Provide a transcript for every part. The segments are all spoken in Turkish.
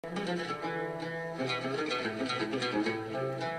Thank you.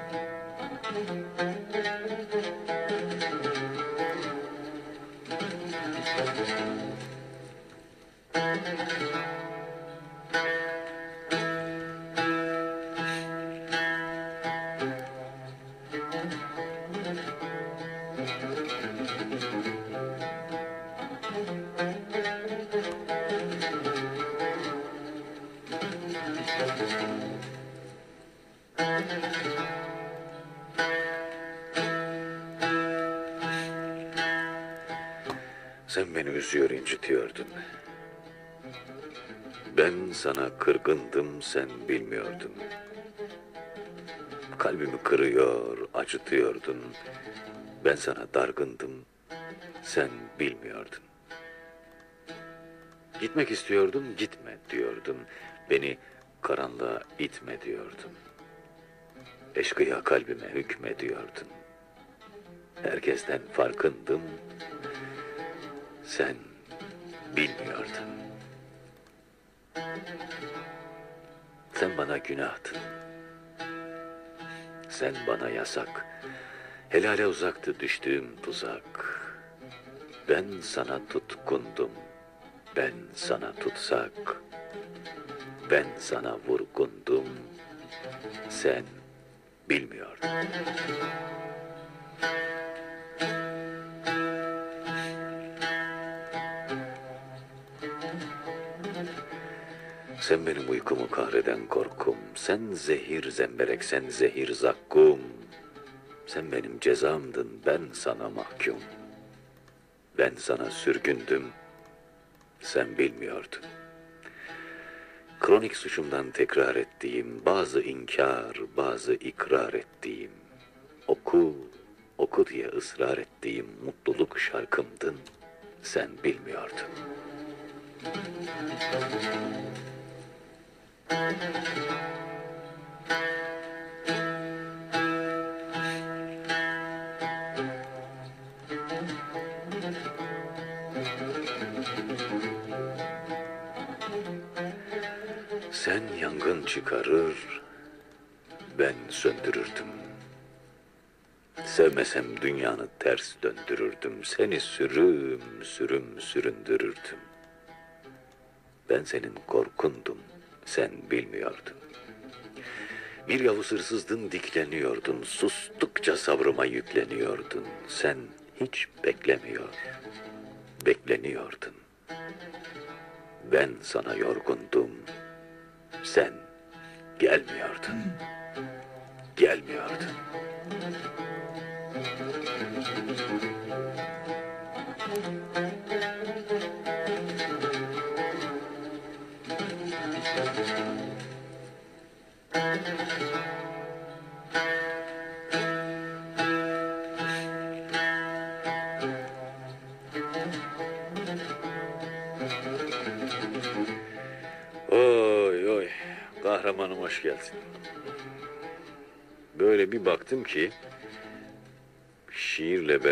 Sen beni üzüyor, incitiyordun. Ben sana kırgındım, sen bilmiyordun. Kalbimi kırıyor, acıtıyordun. Ben sana dargındım, sen bilmiyordun. Gitmek istiyordum, gitme diyordun. Beni karanlığa itme diyordun. Eşkıya kalbime hükmediyordun. Herkesten farkındım, sen bilmiyordun. Sen bana günahtın. Sen bana yasak. Helale uzaktı düştüğüm tuzak. Ben sana tutkundum. Ben sana tutsak. Ben sana vurgundum. Sen bilmiyordun. Sen benim uykumu kahreden korkum. Sen zehir zemberek, sen zehir zakkum. Sen benim cezamdın, ben sana mahkum. Ben sana sürgündüm, sen bilmiyordun. Kronik suçumdan tekrar ettiğim, bazı inkar, bazı ikrar ettiğim, oku, oku diye ısrar ettiğim mutluluk şarkımdın, sen bilmiyordun. Sen yangın çıkarır, ben söndürürdüm. Sevmesem dünyanı ters döndürürdüm. Seni sürüm sürüm süründürürdüm. Ben senin korkundum, sen bilmiyordun. Bir yavuz hırsızdın dikleniyordun, sustukça sabrıma yükleniyordun. Sen hiç beklemiyor, bekleniyordun. Ben sana yorgundum, sen gelmiyordun, gelmiyordun. Oy kahramanım hoş geldin. Böyle bir baktım ki şiirle beraber